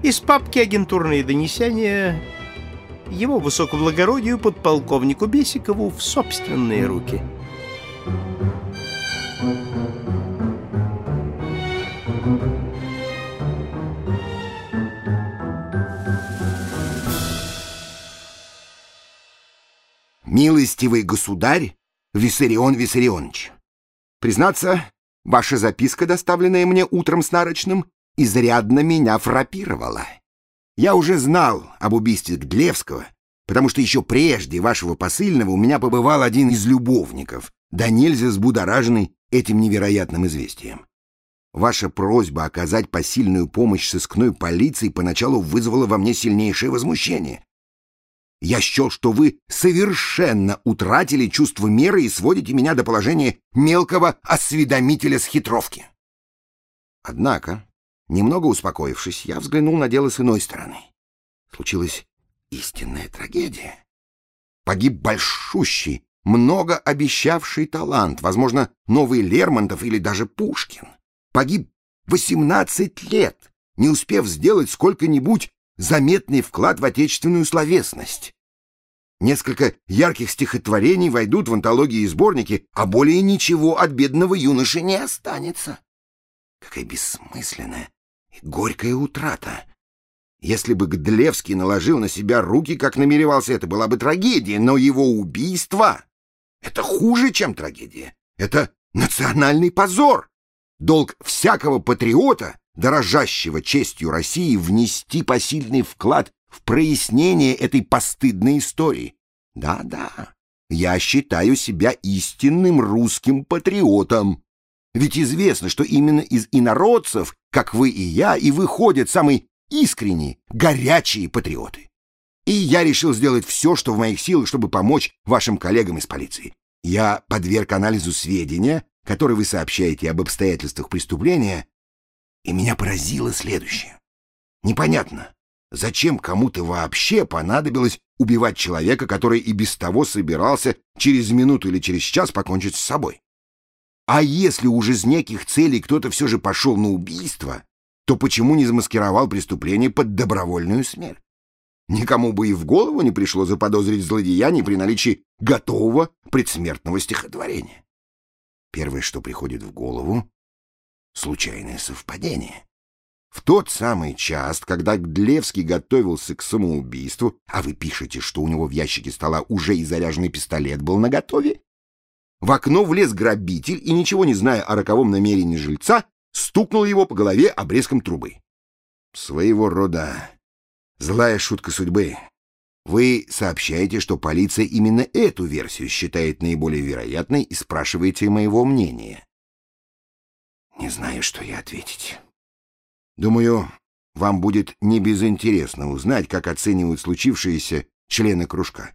Из папки агентурные донесения его высокоблагородию подполковнику Бесикову в собственные руки. Милостивый государь Виссарион Виссарионович, признаться, ваша записка, доставленная мне утром с нарочным, изрядно меня фрапировала. Я уже знал об убийстве Гдлевского, потому что еще прежде вашего посыльного у меня побывал один из любовников, да нельзя сбудораженный этим невероятным известием. Ваша просьба оказать посильную помощь сыскной полиции поначалу вызвала во мне сильнейшее возмущение. Я счел, что вы совершенно утратили чувство меры и сводите меня до положения мелкого осведомителя с хитровки. Однако, немного успокоившись, я взглянул на дело с иной стороны. Случилась истинная трагедия. Погиб большущий, многообещавший талант, возможно, новый Лермонтов или даже Пушкин. Погиб 18 лет, не успев сделать сколько-нибудь заметный вклад в отечественную словесность. Несколько ярких стихотворений войдут в антологии и сборники, а более ничего от бедного юноши не останется. Какая бессмысленная горькая утрата. Если бы Гдлевский наложил на себя руки, как намеревался, это была бы трагедия, но его убийство — это хуже, чем трагедия. Это национальный позор. Долг всякого патриота дорожащего честью России, внести посильный вклад в прояснение этой постыдной истории. Да-да, я считаю себя истинным русским патриотом. Ведь известно, что именно из инородцев, как вы и я, и выходят самые искренние, горячие патриоты. И я решил сделать все, что в моих силах, чтобы помочь вашим коллегам из полиции. Я подверг анализу сведения, которые вы сообщаете об обстоятельствах преступления, и меня поразило следующее. Непонятно, зачем кому-то вообще понадобилось убивать человека, который и без того собирался через минуту или через час покончить с собой. А если уже из неких целей кто-то все же пошел на убийство, то почему не замаскировал преступление под добровольную смерть? Никому бы и в голову не пришло заподозрить злодеяние при наличии готового предсмертного стихотворения. Первое, что приходит в голову, случайное совпадение. В тот самый час, когда Гдлевский готовился к самоубийству, а вы пишете, что у него в ящике стола уже и заряженный пистолет был наготове, в окно влез грабитель и, ничего не зная о роковом намерении жильца, стукнул его по голове обрезком трубы. Своего рода злая шутка судьбы. Вы сообщаете, что полиция именно эту версию считает наиболее вероятной и спрашиваете моего мнения. Не знаю, что и ответить. Думаю, вам будет небезынтересно узнать, как оценивают случившееся члены кружка.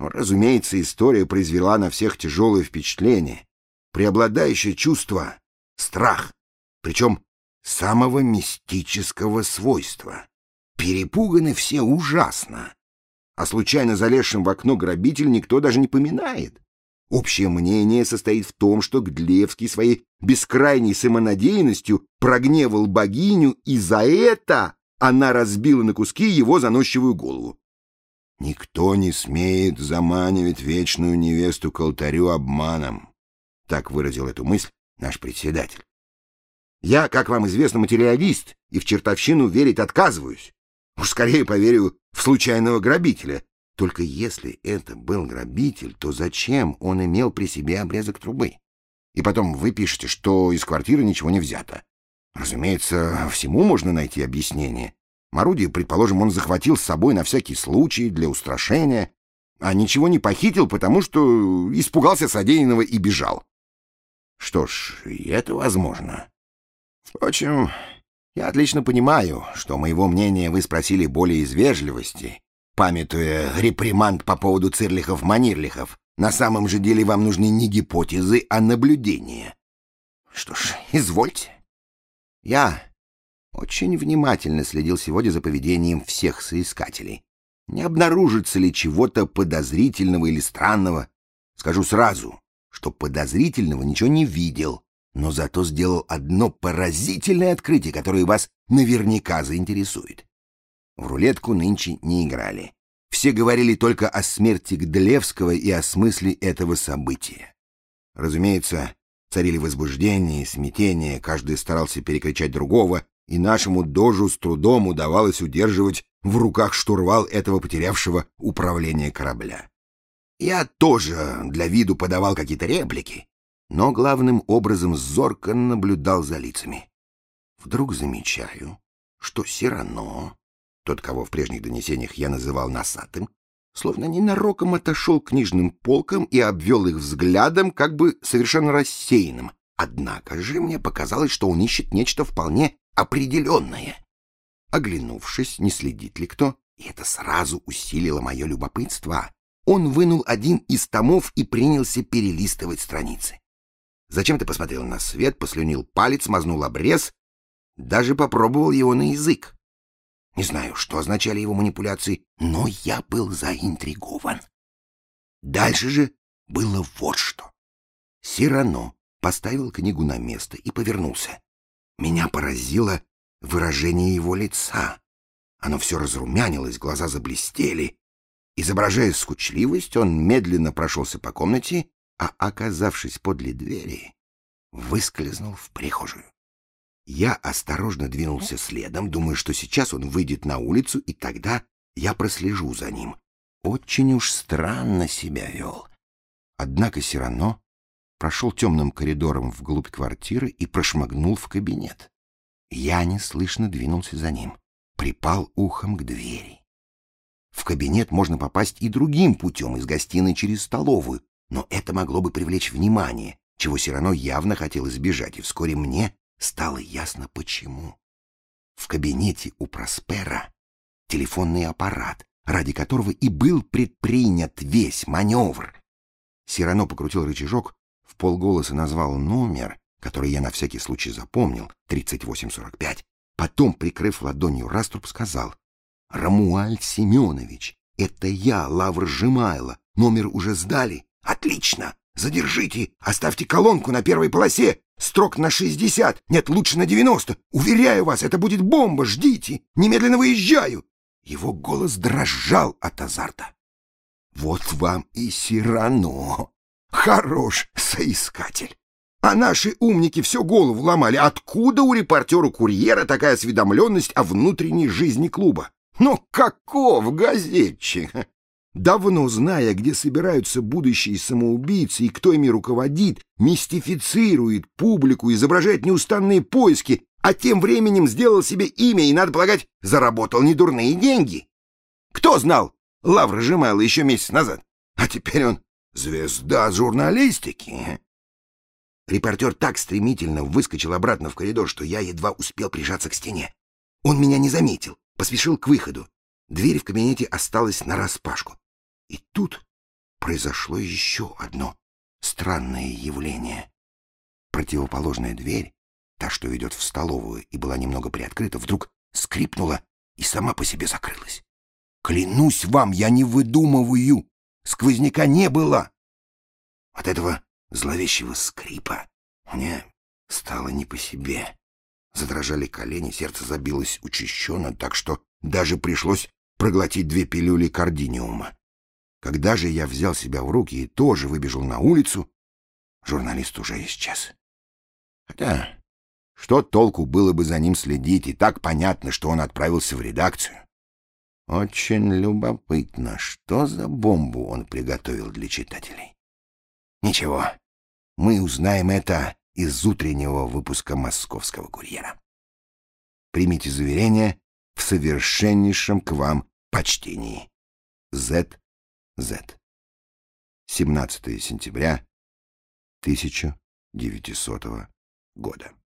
Разумеется, история произвела на всех тяжелое впечатление. Преобладающее чувство — страх, причем самого мистического свойства. Перепуганы все ужасно. О случайно залезшем в окно грабитель никто даже не поминает. Общее мнение состоит в том, что Гдлевский своей бескрайней самонадеянностью прогневал богиню, и за это она разбила на куски его заносчивую голову. «Никто не смеет заманивать вечную невесту к алтарю обманом», — так выразил эту мысль наш председатель. «Я, как вам известно, материалист, и в чертовщину верить отказываюсь. Уж скорее поверю в случайного грабителя, только если это был грабитель, то зачем он имел при себе обрезок трубы? И потом вы пишете, что из квартиры ничего не взято. Разумеется, всему можно найти объяснение. Орудие, предположим, он захватил с собой на всякий случай, для устрашения, а ничего не похитил, потому что испугался содеянного и бежал. Что ж, и это возможно. Впрочем, я отлично понимаю, что моего мнения вы спросили более из вежливости, памятуя реприманд по поводу цирлихов-манирлихов. На самом же деле вам нужны не гипотезы, а наблюдения. Что ж, извольте. Я очень внимательно следил сегодня за поведением всех соискателей. Не обнаружится ли чего-то подозрительного или странного? Скажу сразу, что подозрительного ничего не видел, но зато сделал одно поразительное открытие, которое вас наверняка заинтересует. В рулетку нынче не играли. Все говорили только о смерти Гдлевского и о смысле этого события. Разумеется, царили возбуждение и смятение, каждый старался перекричать другого, и нашему дожу с трудом удавалось удерживать в руках штурвал этого потерявшего управление корабля. Я тоже для виду подавал какие-то реплики, но главным образом зорко наблюдал за лицами. Вдруг замечаю, что Сирано, тот, кого в прежних донесениях я называл носатым, словно ненароком отошел к книжным полкам и обвел их взглядом, как бы совершенно рассеянным. Однако же мне показалось, что он ищет нечто вполне определенное. Оглянувшись, не следит ли кто, и это сразу усилило мое любопытство, он вынул один из томов и принялся перелистывать страницы. Зачем-то посмотрел на свет, послюнил палец, мазнул обрез, даже попробовал его на язык. Не знаю, что означали его манипуляции, но я был заинтригован. Дальше же было вот что. Сирано поставил книгу на место и повернулся. Меня поразило выражение его лица. Оно все разрумянилось, глаза заблестели. Изображая скучливость, он медленно прошелся по комнате, а, оказавшись подле двери, выскользнул в прихожую. Я осторожно двинулся следом, думая, что сейчас он выйдет на улицу, и тогда я прослежу за ним. Очень уж странно себя вел. Однако Сирано прошел темным коридором вглубь квартиры и прошмыгнул в кабинет. Я неслышно двинулся за ним, припал ухом к двери. В кабинет можно попасть и другим путем, из гостиной через столовую, но это могло бы привлечь внимание, чего Сирано явно хотел избежать, и вскоре мне стало ясно почему. В кабинете у Проспера телефонный аппарат, ради которого и был предпринят весь маневр. Сирано покрутил рычажок, полголоса назвал номер, который я на всякий случай запомнил, 3845, потом, прикрыв ладонью раструб, сказал «Рамуаль Семенович, это я, Лавр Жемайло, номер уже сдали? Отлично! Задержите, оставьте колонку на первой полосе, строк на 60, нет, лучше на 90. Уверяю вас, это будет бомба, ждите, немедленно выезжаю!» Его голос дрожал от азарта. «Вот вам и Сирано! Хорош соискатель!» А наши умники все голову ломали. Откуда у репортера-курьера такая осведомленность о внутренней жизни клуба? Но каков газетчик? Давно зная, где собираются будущие самоубийцы и кто ими руководит, мистифицирует публику, изображает неустанные поиски, а тем временем сделал себе имя и, надо полагать, заработал недурные деньги. Кто знал Лавра Жемайла еще месяц назад? А теперь он звезда журналистики. Репортер так стремительно выскочил обратно в коридор, что я едва успел прижаться к стене. Он меня не заметил, поспешил к выходу. Дверь в кабинете осталась нараспашку. И тут произошло еще одно странное явление. Противоположная дверь, та, что ведет в столовую и была немного приоткрыта, вдруг скрипнула и сама по себе закрылась. Клянусь вам, я не выдумываю. Сквозняка не было. От этого зловещего скрипа мне стало не по себе. Задрожали колени, сердце забилось учащенно, так что даже пришлось проглотить две пилюли кардиниума. Когда же я взял себя в руки и тоже выбежал на улицу, журналист уже исчез. Хотя, что толку было бы за ним следить, и так понятно, что он отправился в редакцию. Очень любопытно, что за бомбу он приготовил для читателей. Ничего, мы узнаем это из утреннего выпуска «Московского курьера». Примите заверение в совершеннейшем к вам почтении. З. З. 17 сентября 1900 года.